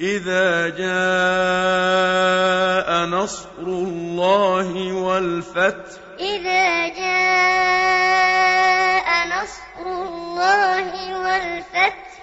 إِذَا جَاءَ نَصْرُ اللَّهِ وَالْفَتْحُ إِذَا جَاءَ نَصْرُ اللَّهِ وَالْفَتْحُ